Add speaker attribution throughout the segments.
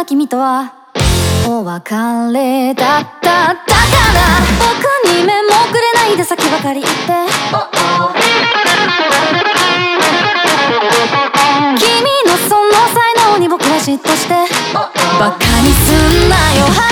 Speaker 1: な君とはお別れだっただから僕に目もくれないで先ばかり言って。君のその才能に僕は嫉妬して。バカにすんなよ。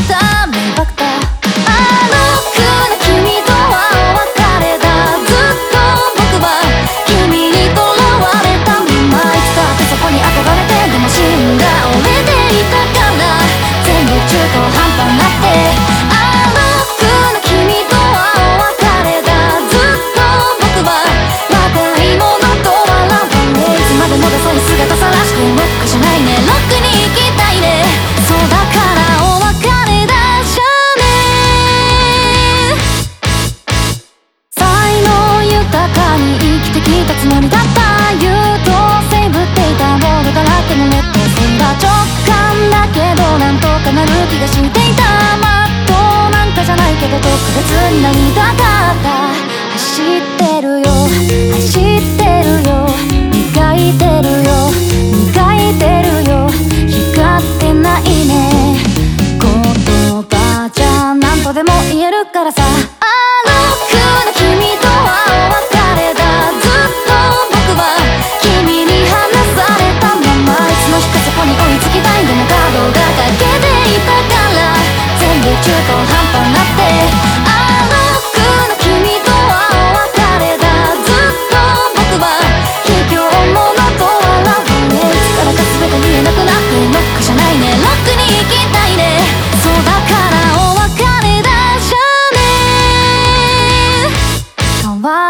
Speaker 1: 涙だった走ってるよ。走ってるよ。磨いてるよ。磨いてるよ。光ってないね。言葉じゃ何とでも言えるからさ。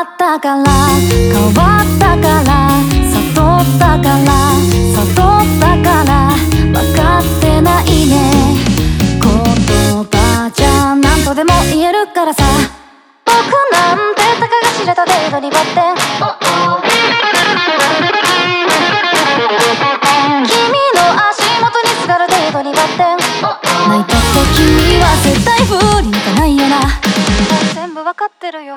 Speaker 1: ったから変わったから悟ったから悟ったから分かってないね。言葉じゃ何とでも言えるからさ。僕なんてたかが知れた程度にバッテン君の足元にすがる程度にバッテン泣いたって君は絶対不利にいかないよな。全部わかってるよ。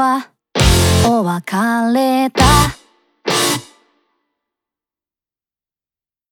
Speaker 1: はお別れだ。